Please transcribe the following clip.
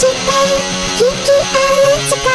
Super, Yuki and Litsuko.